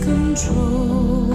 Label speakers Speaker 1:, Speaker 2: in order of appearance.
Speaker 1: 更愁